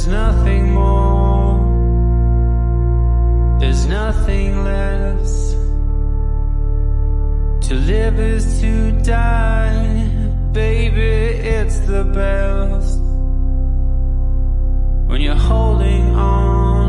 There's nothing more. There's nothing less. To live is to die. Baby, it's the best. When you're holding on.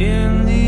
in the